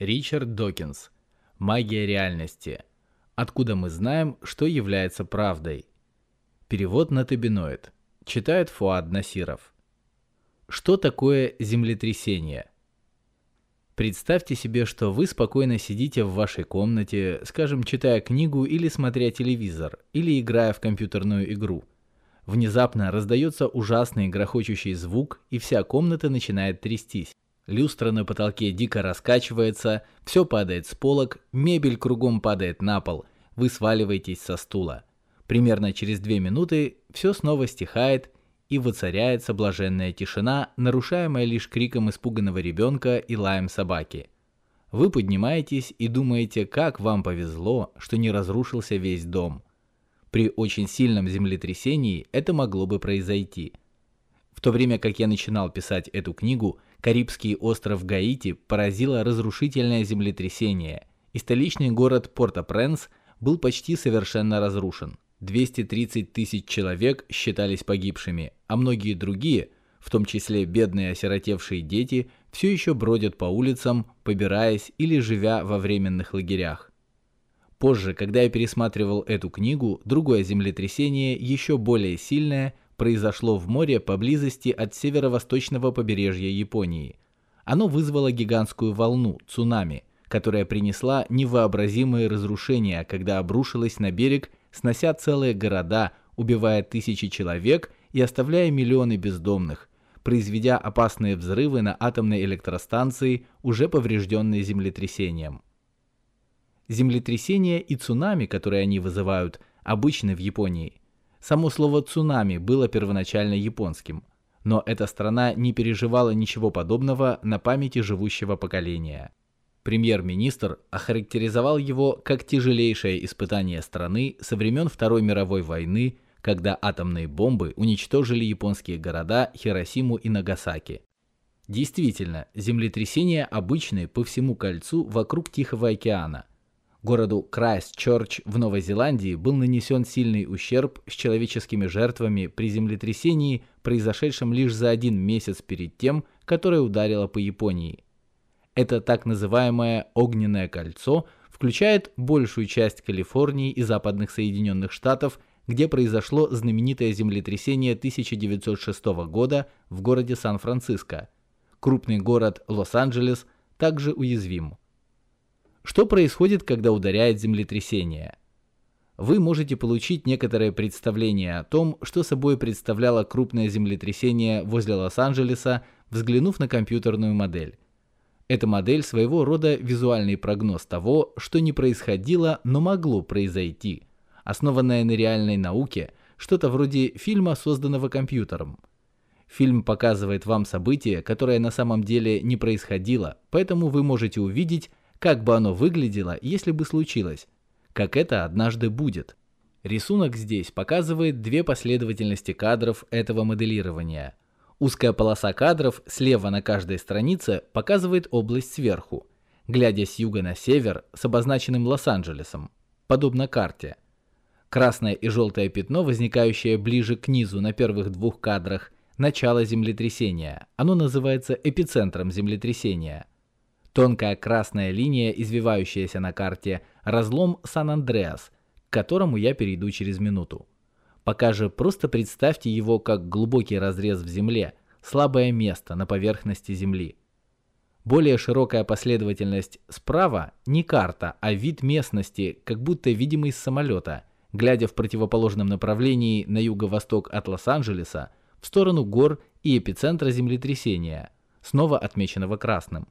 Ричард Докинс. Магия реальности. Откуда мы знаем, что является правдой? Перевод на табиноид. Читает Фуад Насиров. Что такое землетрясение? Представьте себе, что вы спокойно сидите в вашей комнате, скажем, читая книгу или смотря телевизор, или играя в компьютерную игру. Внезапно раздается ужасный грохочущий звук, и вся комната начинает трястись. Люстра на потолке дико раскачивается, все падает с полок, мебель кругом падает на пол, вы сваливаетесь со стула. Примерно через две минуты все снова стихает и воцаряется блаженная тишина, нарушаемая лишь криком испуганного ребенка и лаем собаки. Вы поднимаетесь и думаете, как вам повезло, что не разрушился весь дом. При очень сильном землетрясении это могло бы произойти. В то время как я начинал писать эту книгу, Карибский остров Гаити поразило разрушительное землетрясение, и столичный город Порто-Пренс был почти совершенно разрушен. 230 тысяч человек считались погибшими, а многие другие, в том числе бедные осиротевшие дети, все еще бродят по улицам, побираясь или живя во временных лагерях. Позже, когда я пересматривал эту книгу, другое землетрясение, еще более сильное, произошло в море поблизости от северо-восточного побережья Японии. Оно вызвало гигантскую волну, цунами, которая принесла невообразимые разрушения, когда обрушилась на берег, снося целые города, убивая тысячи человек и оставляя миллионы бездомных, произведя опасные взрывы на атомной электростанции, уже поврежденные землетрясением. Землетрясения и цунами, которые они вызывают, обычны в Японии – Само слово «цунами» было первоначально японским, но эта страна не переживала ничего подобного на памяти живущего поколения. Премьер-министр охарактеризовал его как тяжелейшее испытание страны со времен Второй мировой войны, когда атомные бомбы уничтожили японские города Хиросиму и Нагасаки. Действительно, землетрясения обычные по всему кольцу вокруг Тихого океана – Городу Крайстчерч в Новой Зеландии был нанесен сильный ущерб с человеческими жертвами при землетрясении, произошедшем лишь за один месяц перед тем, которое ударило по Японии. Это так называемое «огненное кольцо» включает большую часть Калифорнии и западных Соединенных Штатов, где произошло знаменитое землетрясение 1906 года в городе Сан-Франциско. Крупный город Лос-Анджелес также уязвим. Что происходит, когда ударяет землетрясение? Вы можете получить некоторое представление о том, что собой представляло крупное землетрясение возле Лос-Анджелеса, взглянув на компьютерную модель. Эта модель своего рода визуальный прогноз того, что не происходило, но могло произойти, основанная на реальной науке, что-то вроде фильма, созданного компьютером. Фильм показывает вам событие, которое на самом деле не происходило, поэтому вы можете увидеть, как бы оно выглядело, если бы случилось, как это однажды будет. Рисунок здесь показывает две последовательности кадров этого моделирования. Узкая полоса кадров слева на каждой странице показывает область сверху, глядя с юга на север с обозначенным Лос-Анджелесом, подобно карте. Красное и желтое пятно, возникающее ближе к низу на первых двух кадрах, начало землетрясения. Оно называется эпицентром землетрясения – Тонкая красная линия, извивающаяся на карте, разлом Сан-Андреас, к которому я перейду через минуту. Пока же просто представьте его как глубокий разрез в земле, слабое место на поверхности земли. Более широкая последовательность справа не карта, а вид местности, как будто видимый с самолета, глядя в противоположном направлении на юго-восток от Лос-Анджелеса, в сторону гор и эпицентра землетрясения, снова отмеченного красным.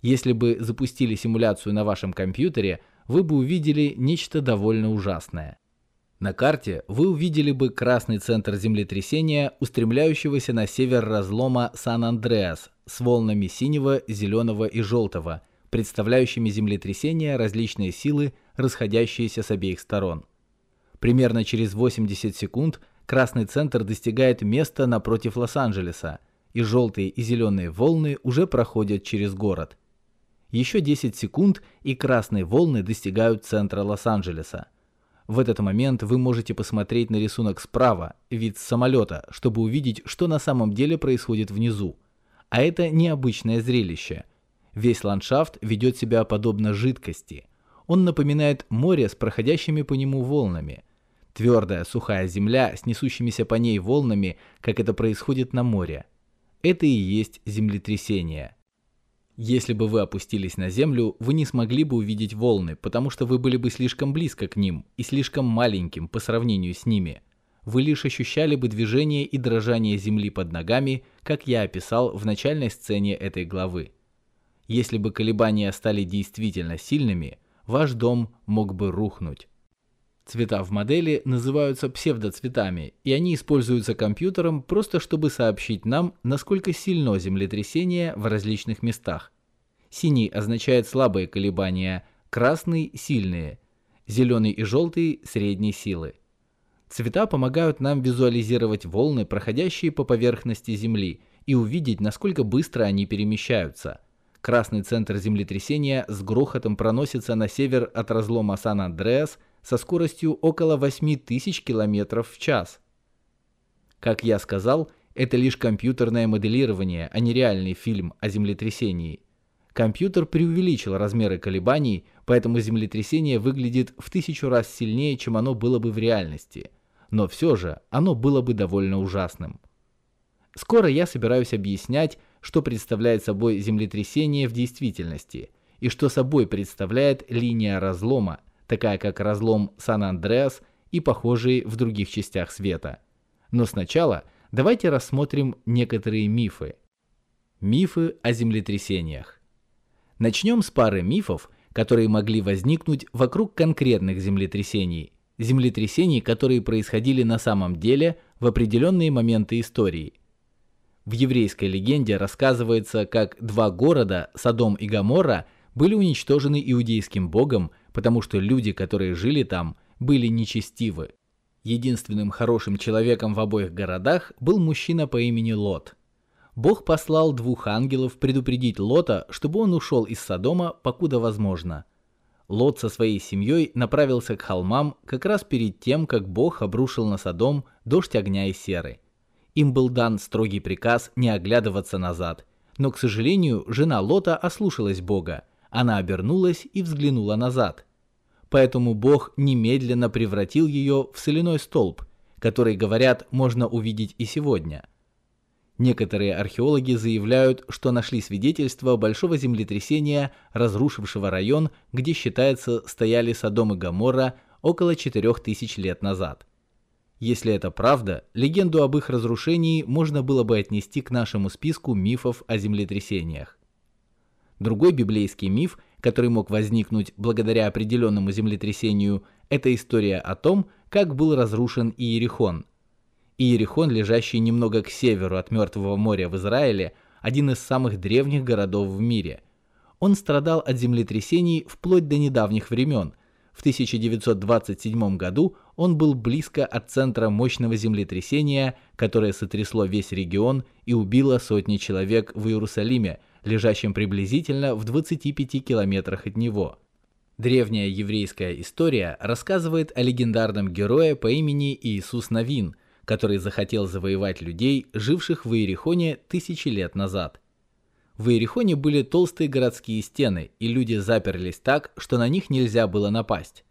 Если бы запустили симуляцию на вашем компьютере, вы бы увидели нечто довольно ужасное. На карте вы увидели бы красный центр землетрясения, устремляющегося на север разлома Сан-Андреас с волнами синего, зеленого и желтого, представляющими землетрясения различные силы, расходящиеся с обеих сторон. Примерно через 80 секунд красный центр достигает места напротив Лос-Анджелеса, и желтые и зеленые волны уже проходят через город – еще 10 секунд, и красные волны достигают центра Лос-Анджелеса. В этот момент вы можете посмотреть на рисунок справа, вид с самолета, чтобы увидеть, что на самом деле происходит внизу. А это необычное зрелище. Весь ландшафт ведет себя подобно жидкости. Он напоминает море с проходящими по нему волнами. Твердая, сухая земля с несущимися по ней волнами, как это происходит на море. Это и есть землетрясение. Если бы вы опустились на землю, вы не смогли бы увидеть волны, потому что вы были бы слишком близко к ним и слишком маленьким по сравнению с ними. Вы лишь ощущали бы движение и дрожание земли под ногами, как я описал в начальной сцене этой главы. Если бы колебания стали действительно сильными, ваш дом мог бы рухнуть. Цвета в модели называются псевдоцветами, и они используются компьютером просто чтобы сообщить нам, насколько сильно землетрясение в различных местах. Синий означает слабые колебания, красный – сильные, зеленый и желтый – средней силы. Цвета помогают нам визуализировать волны, проходящие по поверхности Земли, и увидеть, насколько быстро они перемещаются. Красный центр землетрясения с грохотом проносится на север от разлома Сан-Андреас – со скоростью около 8000 км в час. Как я сказал, это лишь компьютерное моделирование, а не реальный фильм о землетрясении. Компьютер преувеличил размеры колебаний, поэтому землетрясение выглядит в тысячу раз сильнее, чем оно было бы в реальности. Но все же оно было бы довольно ужасным. Скоро я собираюсь объяснять, что представляет собой землетрясение в действительности и что собой представляет линия разлома, такая как разлом Сан-Андреас и похожие в других частях света. Но сначала давайте рассмотрим некоторые мифы. Мифы о землетрясениях. Начнем с пары мифов, которые могли возникнуть вокруг конкретных землетрясений, землетрясений, которые происходили на самом деле в определенные моменты истории. В еврейской легенде рассказывается, как два города, Содом и Гоморра, были уничтожены иудейским богом потому что люди, которые жили там, были нечестивы. Единственным хорошим человеком в обоих городах был мужчина по имени Лот. Бог послал двух ангелов предупредить Лота, чтобы он ушел из Содома, покуда возможно. Лот со своей семьей направился к холмам как раз перед тем, как Бог обрушил на Содом дождь огня и серы. Им был дан строгий приказ не оглядываться назад, но, к сожалению, жена Лота ослушалась Бога. Она обернулась и взглянула назад поэтому Бог немедленно превратил ее в соляной столб, который, говорят, можно увидеть и сегодня. Некоторые археологи заявляют, что нашли свидетельства большого землетрясения, разрушившего район, где, считается, стояли Содом и Гоморра около 4000 лет назад. Если это правда, легенду об их разрушении можно было бы отнести к нашему списку мифов о землетрясениях. Другой библейский миф, который мог возникнуть благодаря определенному землетрясению, это история о том, как был разрушен Иерихон. Иерихон, лежащий немного к северу от Мертвого моря в Израиле, один из самых древних городов в мире. Он страдал от землетрясений вплоть до недавних времен. В 1927 году он был близко от центра мощного землетрясения, которое сотрясло весь регион и убило сотни человек в Иерусалиме, лежащем приблизительно в 25 километрах от него. Древняя еврейская история рассказывает о легендарном герое по имени Иисус Навин, который захотел завоевать людей, живших в Иерихоне тысячи лет назад. В Иерихоне были толстые городские стены, и люди заперлись так, что на них нельзя было напасть.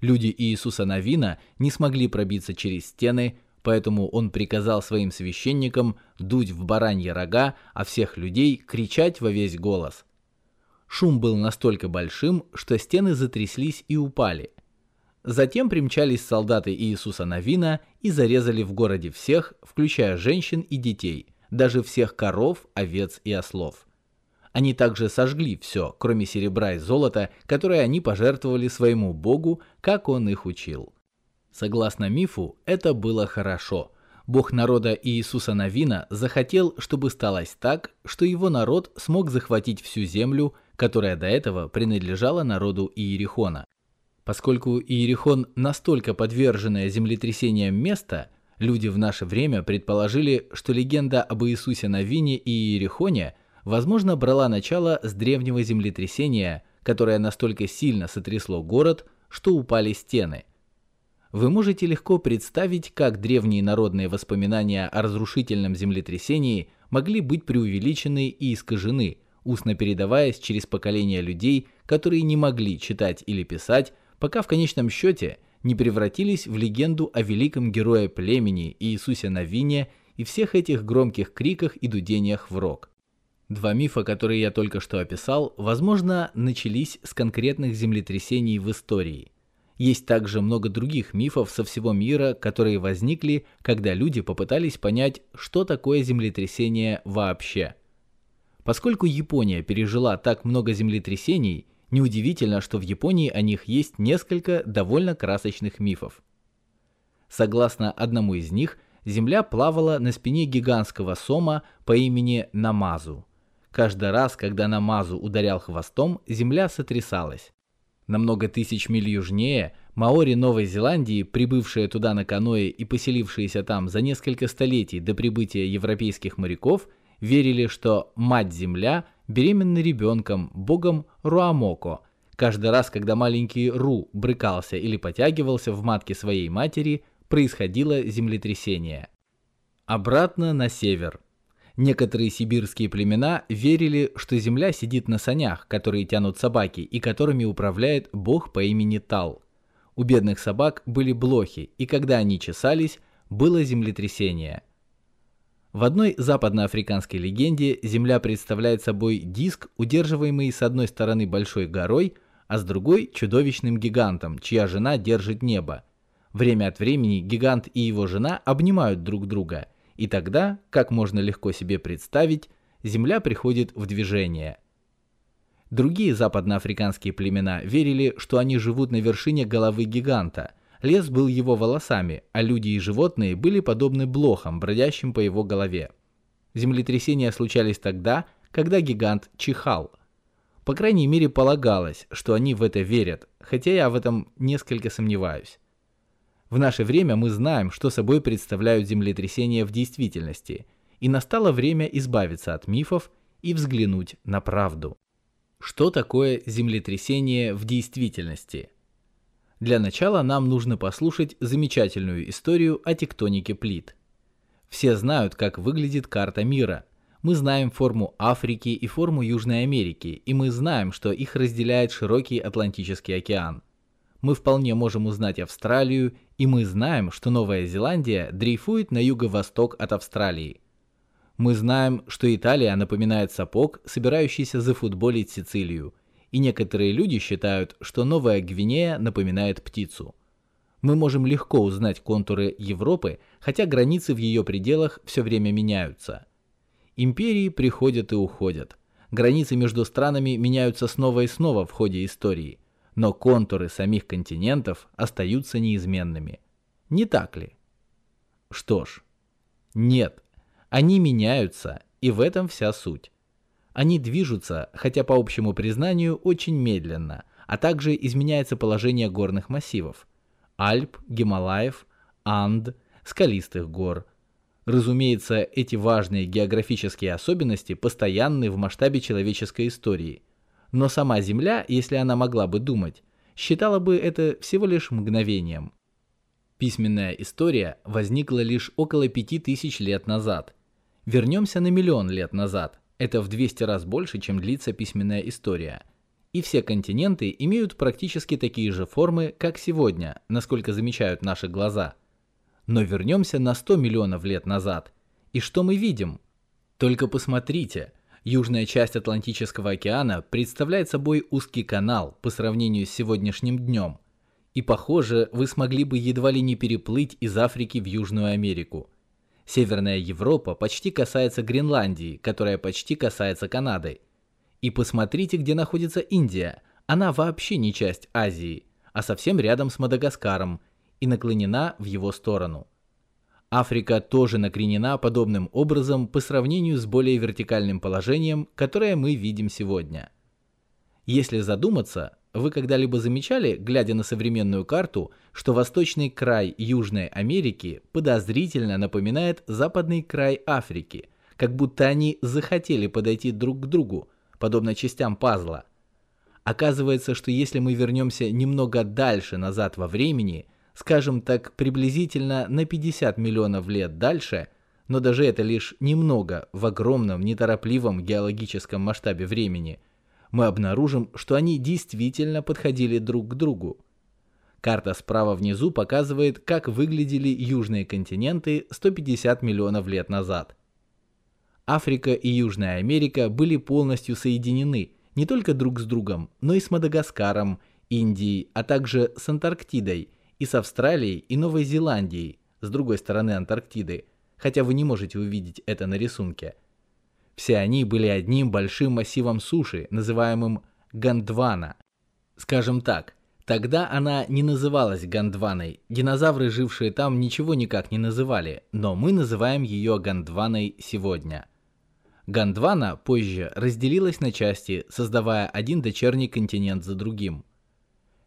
Люди Иисуса Навина не смогли пробиться через стены, поэтому он приказал своим священникам дуть в бараньи рога, а всех людей кричать во весь голос. Шум был настолько большим, что стены затряслись и упали. Затем примчались солдаты Иисуса Навина и зарезали в городе всех, включая женщин и детей, даже всех коров, овец и ослов. Они также сожгли все, кроме серебра и золота, которые они пожертвовали своему богу, как он их учил. Согласно мифу, это было хорошо. Бог народа Иисуса Навина захотел, чтобы сталось так, что его народ смог захватить всю землю, которая до этого принадлежала народу Иерихона. Поскольку Иерихон настолько подверженное землетрясениям место, люди в наше время предположили, что легенда об Иисусе Навине и Иерихоне, возможно, брала начало с древнего землетрясения, которое настолько сильно сотрясло город, что упали стены – вы можете легко представить, как древние народные воспоминания о разрушительном землетрясении могли быть преувеличены и искажены, устно передаваясь через поколения людей, которые не могли читать или писать, пока в конечном счете не превратились в легенду о великом герое племени Иисусе Навине и всех этих громких криках и дудениях в рог. Два мифа, которые я только что описал, возможно, начались с конкретных землетрясений в истории. Есть также много других мифов со всего мира, которые возникли, когда люди попытались понять, что такое землетрясение вообще. Поскольку Япония пережила так много землетрясений, неудивительно, что в Японии о них есть несколько довольно красочных мифов. Согласно одному из них, Земля плавала на спине гигантского сома по имени Намазу. Каждый раз, когда Намазу ударял хвостом, Земля сотрясалась. На много тысяч миль южнее маори Новой Зеландии, прибывшие туда на каноэ и поселившиеся там за несколько столетий до прибытия европейских моряков, верили, что мать-земля беременна ребенком, богом Руамоко. Каждый раз, когда маленький Ру брыкался или потягивался в матке своей матери, происходило землетрясение. Обратно на север. Некоторые сибирские племена верили, что земля сидит на санях, которые тянут собаки и которыми управляет бог по имени Тал. У бедных собак были блохи, и когда они чесались, было землетрясение. В одной западноафриканской легенде земля представляет собой диск, удерживаемый с одной стороны большой горой, а с другой чудовищным гигантом, чья жена держит небо. Время от времени гигант и его жена обнимают друг друга – и тогда, как можно легко себе представить, Земля приходит в движение. Другие западноафриканские племена верили, что они живут на вершине головы гиганта. Лес был его волосами, а люди и животные были подобны блохам, бродящим по его голове. Землетрясения случались тогда, когда гигант чихал. По крайней мере полагалось, что они в это верят, хотя я в этом несколько сомневаюсь. В наше время мы знаем, что собой представляют землетрясения в действительности, и настало время избавиться от мифов и взглянуть на правду. Что такое землетрясение в действительности? Для начала нам нужно послушать замечательную историю о тектонике плит. Все знают, как выглядит карта мира. Мы знаем форму Африки и форму Южной Америки, и мы знаем, что их разделяет широкий Атлантический океан – мы вполне можем узнать Австралию, и мы знаем, что Новая Зеландия дрейфует на юго-восток от Австралии. Мы знаем, что Италия напоминает сапог, собирающийся зафутболить Сицилию, и некоторые люди считают, что Новая Гвинея напоминает птицу. Мы можем легко узнать контуры Европы, хотя границы в ее пределах все время меняются. Империи приходят и уходят. Границы между странами меняются снова и снова в ходе истории но контуры самих континентов остаются неизменными. Не так ли? Что ж, нет, они меняются, и в этом вся суть. Они движутся, хотя по общему признанию, очень медленно, а также изменяется положение горных массивов – Альп, Гималаев, Анд, скалистых гор. Разумеется, эти важные географические особенности постоянны в масштабе человеческой истории – но сама Земля, если она могла бы думать, считала бы это всего лишь мгновением. Письменная история возникла лишь около 5000 лет назад. Вернемся на миллион лет назад. Это в 200 раз больше, чем длится письменная история. И все континенты имеют практически такие же формы, как сегодня, насколько замечают наши глаза. Но вернемся на 100 миллионов лет назад. И что мы видим? Только посмотрите – Южная часть Атлантического океана представляет собой узкий канал по сравнению с сегодняшним днем. И похоже, вы смогли бы едва ли не переплыть из Африки в Южную Америку. Северная Европа почти касается Гренландии, которая почти касается Канады. И посмотрите, где находится Индия. Она вообще не часть Азии, а совсем рядом с Мадагаскаром и наклонена в его сторону. Африка тоже накренена подобным образом по сравнению с более вертикальным положением, которое мы видим сегодня. Если задуматься, вы когда-либо замечали, глядя на современную карту, что восточный край Южной Америки подозрительно напоминает западный край Африки, как будто они захотели подойти друг к другу, подобно частям пазла. Оказывается, что если мы вернемся немного дальше назад во времени – скажем так, приблизительно на 50 миллионов лет дальше, но даже это лишь немного в огромном неторопливом геологическом масштабе времени, мы обнаружим, что они действительно подходили друг к другу. Карта справа внизу показывает, как выглядели южные континенты 150 миллионов лет назад. Африка и Южная Америка были полностью соединены не только друг с другом, но и с Мадагаскаром, Индией, а также с Антарктидой и с Австралией и Новой Зеландией с другой стороны Антарктиды, хотя вы не можете увидеть это на рисунке. Все они были одним большим массивом суши, называемым Гондвана. Скажем так, Тогда она не называлась Гондваной. Динозавры, жившие там, ничего никак не называли, но мы называем ее Гондваной сегодня. Гондвана позже разделилась на части, создавая один дочерний континент за другим.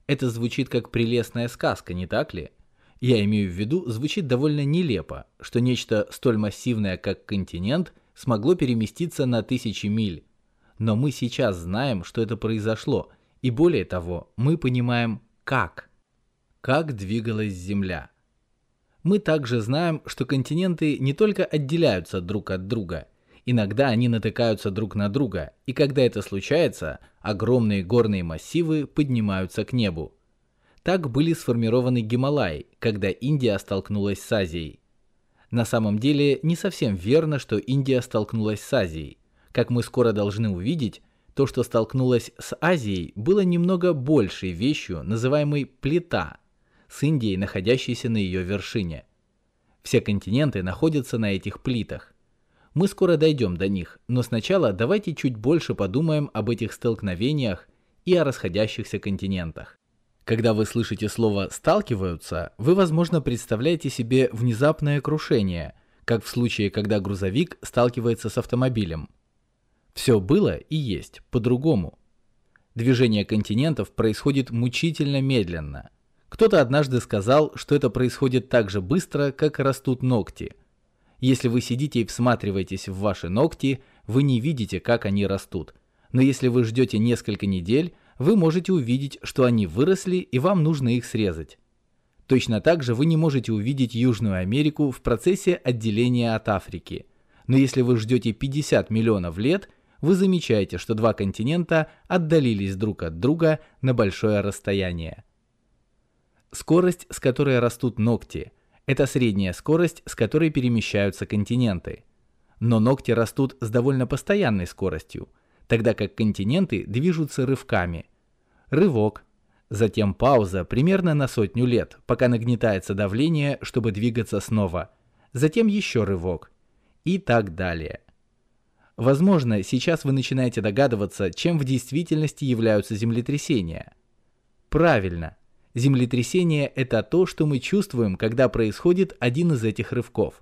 Это звучит как прелестная сказка, не так ли? Я имею в виду, звучит довольно нелепо, что нечто столь массивное, как континент, смогло переместиться на тысячи миль. Но мы сейчас знаем, что это произошло – и более того, мы понимаем, как. Как двигалась Земля. Мы также знаем, что континенты не только отделяются друг от друга, иногда они натыкаются друг на друга, и когда это случается, огромные горные массивы поднимаются к небу. Так были сформированы Гималаи, когда Индия столкнулась с Азией. На самом деле не совсем верно, что Индия столкнулась с Азией. Как мы скоро должны увидеть, то, что столкнулось с Азией, было немного большей вещью, называемой плита, с Индией, находящейся на ее вершине. Все континенты находятся на этих плитах. Мы скоро дойдем до них, но сначала давайте чуть больше подумаем об этих столкновениях и о расходящихся континентах. Когда вы слышите слово «сталкиваются», вы, возможно, представляете себе внезапное крушение, как в случае, когда грузовик сталкивается с автомобилем – все было и есть по-другому. Движение континентов происходит мучительно медленно. Кто-то однажды сказал, что это происходит так же быстро, как растут ногти. Если вы сидите и всматриваетесь в ваши ногти, вы не видите, как они растут. Но если вы ждете несколько недель, вы можете увидеть, что они выросли и вам нужно их срезать. Точно так же вы не можете увидеть Южную Америку в процессе отделения от Африки. Но если вы ждете 50 миллионов лет, вы замечаете, что два континента отдалились друг от друга на большое расстояние. Скорость, с которой растут ногти, это средняя скорость, с которой перемещаются континенты. Но ногти растут с довольно постоянной скоростью, тогда как континенты движутся рывками. Рывок, затем пауза примерно на сотню лет, пока нагнетается давление, чтобы двигаться снова, затем еще рывок и так далее. Возможно, сейчас вы начинаете догадываться, чем в действительности являются землетрясения. Правильно. Землетрясение – это то, что мы чувствуем, когда происходит один из этих рывков.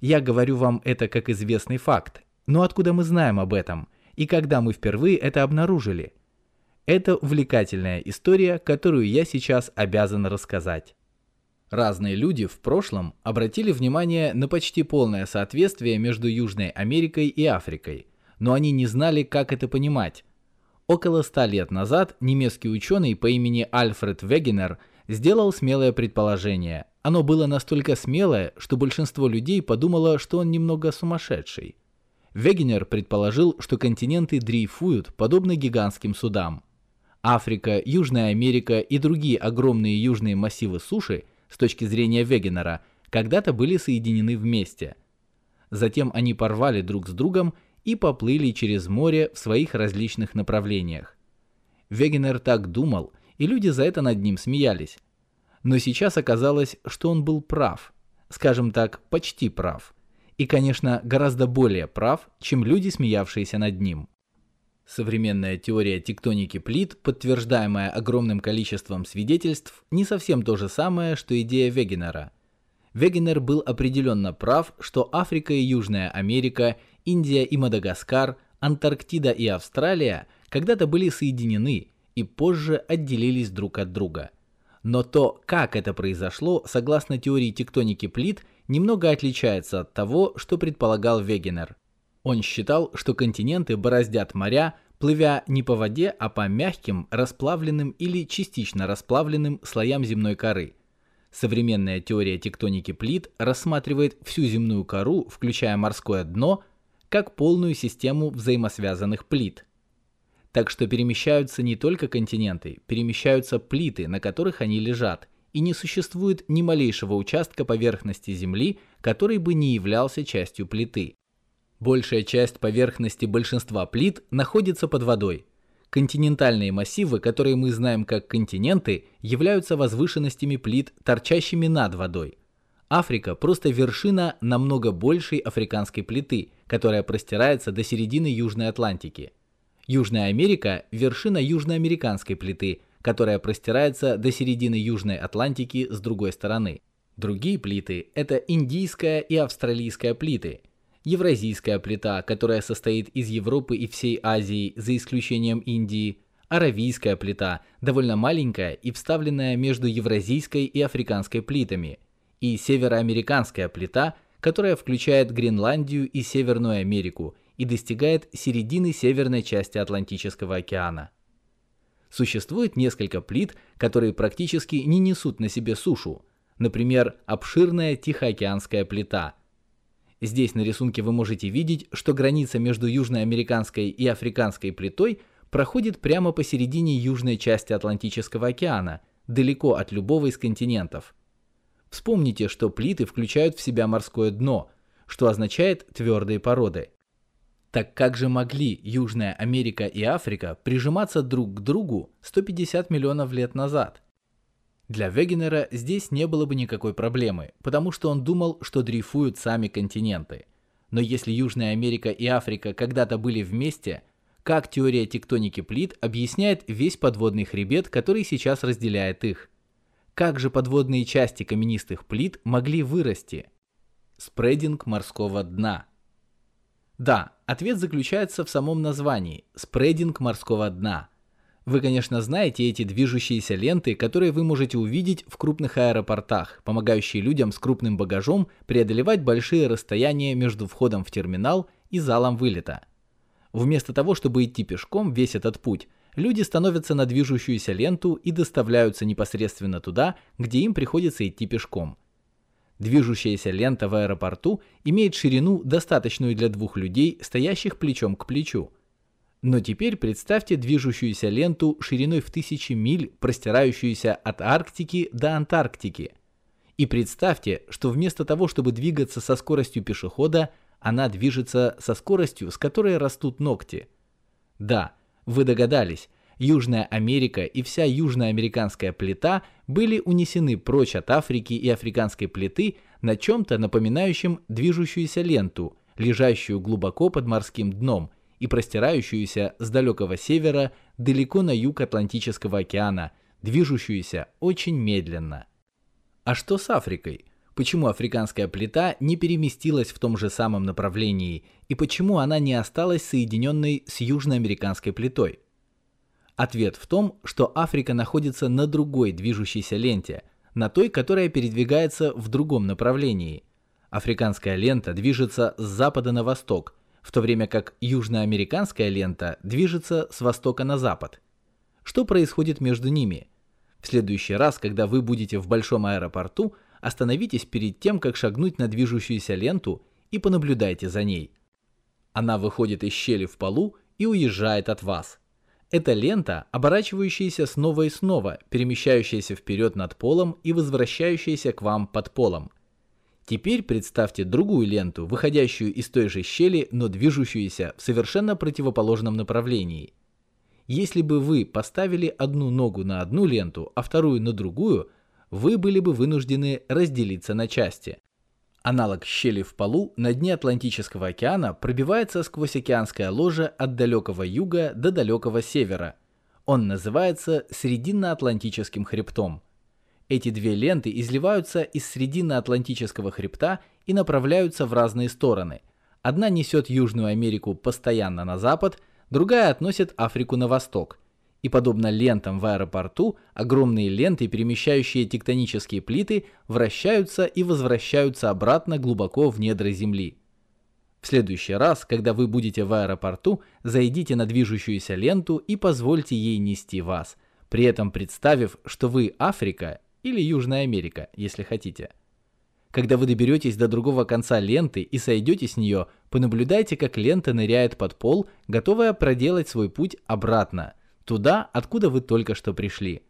Я говорю вам это как известный факт, но откуда мы знаем об этом и когда мы впервые это обнаружили? Это увлекательная история, которую я сейчас обязан рассказать. Разные люди в прошлом обратили внимание на почти полное соответствие между Южной Америкой и Африкой, но они не знали, как это понимать. Около ста лет назад немецкий ученый по имени Альфред Вегенер сделал смелое предположение. Оно было настолько смелое, что большинство людей подумало, что он немного сумасшедший. Вегенер предположил, что континенты дрейфуют подобно гигантским судам. Африка, Южная Америка и другие огромные южные массивы суши – с точки зрения Вегенера, когда-то были соединены вместе. Затем они порвали друг с другом и поплыли через море в своих различных направлениях. Вегенер так думал, и люди за это над ним смеялись. Но сейчас оказалось, что он был прав. Скажем так, почти прав. И, конечно, гораздо более прав, чем люди, смеявшиеся над ним. Современная теория тектоники плит, подтверждаемая огромным количеством свидетельств, не совсем то же самое, что идея Вегенера. Вегенер был определенно прав, что Африка и Южная Америка, Индия и Мадагаскар, Антарктида и Австралия когда-то были соединены и позже отделились друг от друга. Но то, как это произошло, согласно теории тектоники плит, немного отличается от того, что предполагал Вегенер. Он считал, что континенты бороздят моря, плывя не по воде, а по мягким, расплавленным или частично расплавленным слоям земной коры. Современная теория тектоники плит рассматривает всю земную кору, включая морское дно, как полную систему взаимосвязанных плит. Так что перемещаются не только континенты, перемещаются плиты, на которых они лежат, и не существует ни малейшего участка поверхности Земли, который бы не являлся частью плиты. Большая часть поверхности большинства плит находится под водой. Континентальные массивы, которые мы знаем как континенты, являются возвышенностями плит, торчащими над водой. Африка просто вершина намного большей африканской плиты, которая простирается до середины Южной Атлантики. Южная Америка – вершина южноамериканской плиты, которая простирается до середины Южной Атлантики с другой стороны. Другие плиты – это индийская и австралийская плиты, евразийская плита, которая состоит из Европы и всей Азии, за исключением Индии, аравийская плита, довольно маленькая и вставленная между евразийской и африканской плитами, и североамериканская плита, которая включает Гренландию и Северную Америку и достигает середины северной части Атлантического океана. Существует несколько плит, которые практически не несут на себе сушу, например, обширная Тихоокеанская плита. Здесь на рисунке вы можете видеть, что граница между южноамериканской и африканской плитой проходит прямо посередине южной части Атлантического океана, далеко от любого из континентов. Вспомните, что плиты включают в себя морское дно, что означает твердые породы. Так как же могли Южная Америка и Африка прижиматься друг к другу 150 миллионов лет назад? Для Вегенера здесь не было бы никакой проблемы, потому что он думал, что дрейфуют сами континенты. Но если Южная Америка и Африка когда-то были вместе, как теория тектоники плит объясняет весь подводный хребет, который сейчас разделяет их? Как же подводные части каменистых плит могли вырасти? Спрединг морского дна – да, ответ заключается в самом названии – спрединг морского дна. Вы, конечно, знаете эти движущиеся ленты, которые вы можете увидеть в крупных аэропортах, помогающие людям с крупным багажом преодолевать большие расстояния между входом в терминал и залом вылета. Вместо того, чтобы идти пешком весь этот путь, люди становятся на движущуюся ленту и доставляются непосредственно туда, где им приходится идти пешком – Движущаяся лента в аэропорту имеет ширину, достаточную для двух людей, стоящих плечом к плечу. Но теперь представьте движущуюся ленту шириной в тысячи миль, простирающуюся от Арктики до Антарктики. И представьте, что вместо того, чтобы двигаться со скоростью пешехода, она движется со скоростью, с которой растут ногти. Да, вы догадались, Южная Америка и вся южноамериканская плита были унесены прочь от Африки и африканской плиты на чем-то напоминающем движущуюся ленту, лежащую глубоко под морским дном и простирающуюся с далекого севера далеко на юг Атлантического океана, движущуюся очень медленно. А что с Африкой? Почему африканская плита не переместилась в том же самом направлении и почему она не осталась соединенной с южноамериканской плитой? Ответ в том, что Африка находится на другой движущейся ленте, на той, которая передвигается в другом направлении. Африканская лента движется с запада на восток, в то время как южноамериканская лента движется с востока на запад. Что происходит между ними? В следующий раз, когда вы будете в большом аэропорту, остановитесь перед тем, как шагнуть на движущуюся ленту и понаблюдайте за ней. Она выходит из щели в полу и уезжает от вас. Это лента, оборачивающаяся снова и снова, перемещающаяся вперед над полом и возвращающаяся к вам под полом. Теперь представьте другую ленту, выходящую из той же щели, но движущуюся в совершенно противоположном направлении. Если бы вы поставили одну ногу на одну ленту, а вторую на другую, вы были бы вынуждены разделиться на части. Аналог щели в полу на дне Атлантического океана пробивается сквозь океанское ложе от далекого юга до далекого севера. Он называется Срединно-Атлантическим хребтом. Эти две ленты изливаются из Срединно-Атлантического хребта и направляются в разные стороны. Одна несет Южную Америку постоянно на запад, другая относит Африку на восток – и подобно лентам в аэропорту, огромные ленты, перемещающие тектонические плиты, вращаются и возвращаются обратно глубоко в недра Земли. В следующий раз, когда вы будете в аэропорту, зайдите на движущуюся ленту и позвольте ей нести вас, при этом представив, что вы Африка или Южная Америка, если хотите. Когда вы доберетесь до другого конца ленты и сойдете с нее, понаблюдайте, как лента ныряет под пол, готовая проделать свой путь обратно, туда, откуда вы только что пришли.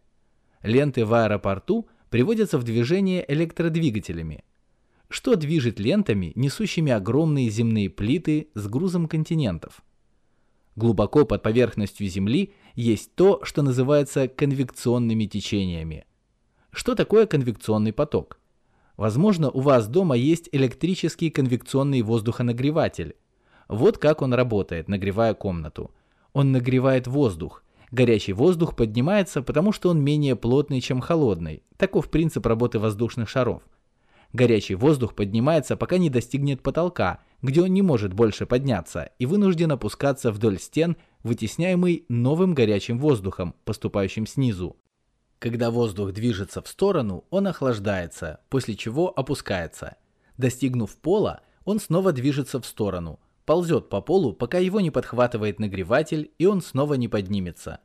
Ленты в аэропорту приводятся в движение электродвигателями. Что движет лентами, несущими огромные земные плиты с грузом континентов? Глубоко под поверхностью Земли есть то, что называется конвекционными течениями. Что такое конвекционный поток? Возможно, у вас дома есть электрический конвекционный воздухонагреватель. Вот как он работает, нагревая комнату. Он нагревает воздух. Горячий воздух поднимается, потому что он менее плотный, чем холодный. Таков принцип работы воздушных шаров. Горячий воздух поднимается, пока не достигнет потолка, где он не может больше подняться и вынужден опускаться вдоль стен, вытесняемый новым горячим воздухом, поступающим снизу. Когда воздух движется в сторону, он охлаждается, после чего опускается. Достигнув пола, он снова движется в сторону, ползет по полу, пока его не подхватывает нагреватель и он снова не поднимется.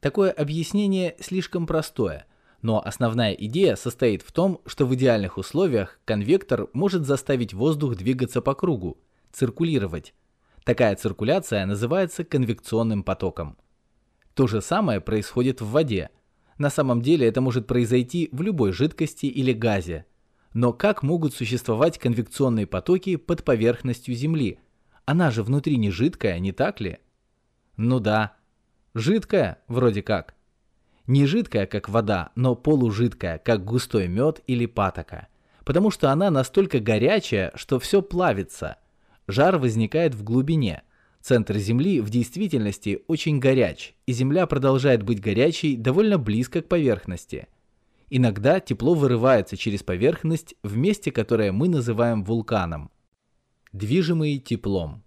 Такое объяснение слишком простое, но основная идея состоит в том, что в идеальных условиях конвектор может заставить воздух двигаться по кругу, циркулировать. Такая циркуляция называется конвекционным потоком. То же самое происходит в воде – на самом деле это может произойти в любой жидкости или газе. Но как могут существовать конвекционные потоки под поверхностью Земли? Она же внутри не жидкая, не так ли? Ну да. Жидкая, вроде как. Не жидкая, как вода, но полужидкая, как густой мед или патока. Потому что она настолько горячая, что все плавится. Жар возникает в глубине – Центр Земли в действительности очень горяч, и Земля продолжает быть горячей довольно близко к поверхности. Иногда тепло вырывается через поверхность в месте, которое мы называем вулканом. Движимые теплом.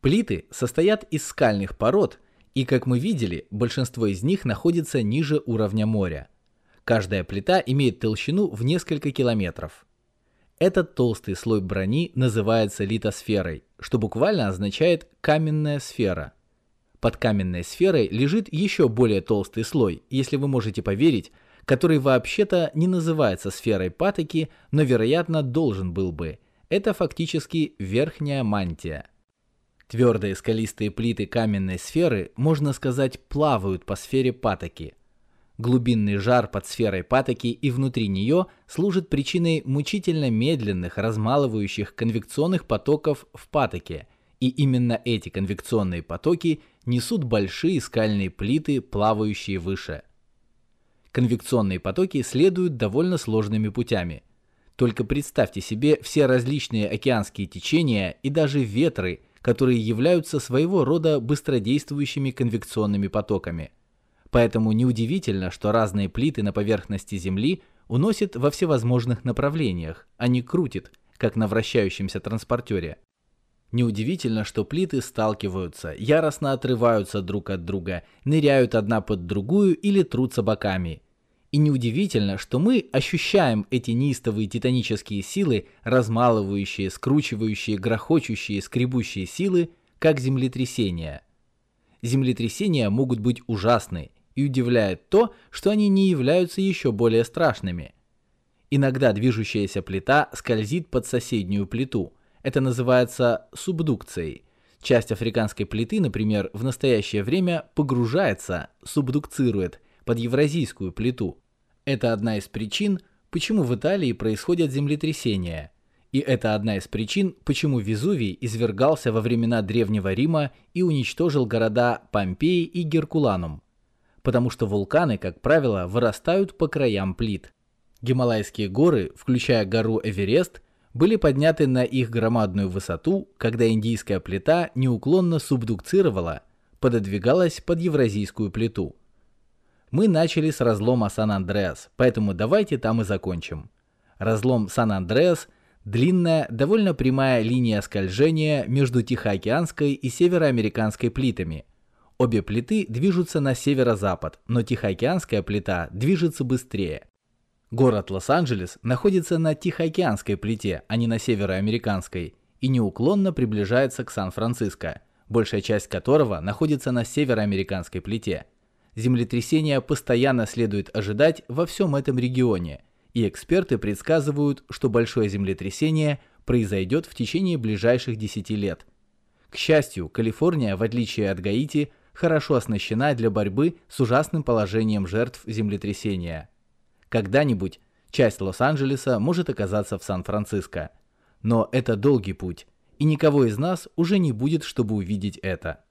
Плиты состоят из скальных пород, и, как мы видели, большинство из них находится ниже уровня моря. Каждая плита имеет толщину в несколько километров. Этот толстый слой брони называется литосферой, что буквально означает каменная сфера. Под каменной сферой лежит еще более толстый слой, если вы можете поверить, который вообще-то не называется сферой патоки, но вероятно должен был бы. Это фактически верхняя мантия. Твердые скалистые плиты каменной сферы, можно сказать, плавают по сфере патоки – Глубинный жар под сферой патоки и внутри нее служит причиной мучительно медленных, размалывающих конвекционных потоков в патоке, и именно эти конвекционные потоки несут большие скальные плиты, плавающие выше. Конвекционные потоки следуют довольно сложными путями. Только представьте себе все различные океанские течения и даже ветры, которые являются своего рода быстродействующими конвекционными потоками – Поэтому неудивительно, что разные плиты на поверхности Земли уносит во всевозможных направлениях, а не крутит, как на вращающемся транспортере. Неудивительно, что плиты сталкиваются, яростно отрываются друг от друга, ныряют одна под другую или трутся боками. И неудивительно, что мы ощущаем эти неистовые титанические силы, размалывающие, скручивающие, грохочущие, скребущие силы, как землетрясения. Землетрясения могут быть ужасны, и удивляет то, что они не являются еще более страшными. Иногда движущаяся плита скользит под соседнюю плиту. Это называется субдукцией. Часть африканской плиты, например, в настоящее время погружается, субдукцирует под евразийскую плиту. Это одна из причин, почему в Италии происходят землетрясения. И это одна из причин, почему Везувий извергался во времена Древнего Рима и уничтожил города Помпеи и Геркуланум потому что вулканы, как правило, вырастают по краям плит. Гималайские горы, включая гору Эверест, были подняты на их громадную высоту, когда индийская плита неуклонно субдукцировала, пододвигалась под евразийскую плиту. Мы начали с разлома Сан-Андреас, поэтому давайте там и закончим. Разлом Сан-Андреас – длинная, довольно прямая линия скольжения между Тихоокеанской и Североамериканской плитами – Обе плиты движутся на северо-запад, но Тихоокеанская плита движется быстрее. Город Лос-Анджелес находится на Тихоокеанской плите, а не на североамериканской, и неуклонно приближается к Сан-Франциско, большая часть которого находится на североамериканской плите. Землетрясения постоянно следует ожидать во всем этом регионе, и эксперты предсказывают, что большое землетрясение произойдет в течение ближайших 10 лет. К счастью, Калифорния, в отличие от Гаити, хорошо оснащена для борьбы с ужасным положением жертв землетрясения. Когда-нибудь часть Лос-Анджелеса может оказаться в Сан-Франциско. Но это долгий путь, и никого из нас уже не будет, чтобы увидеть это.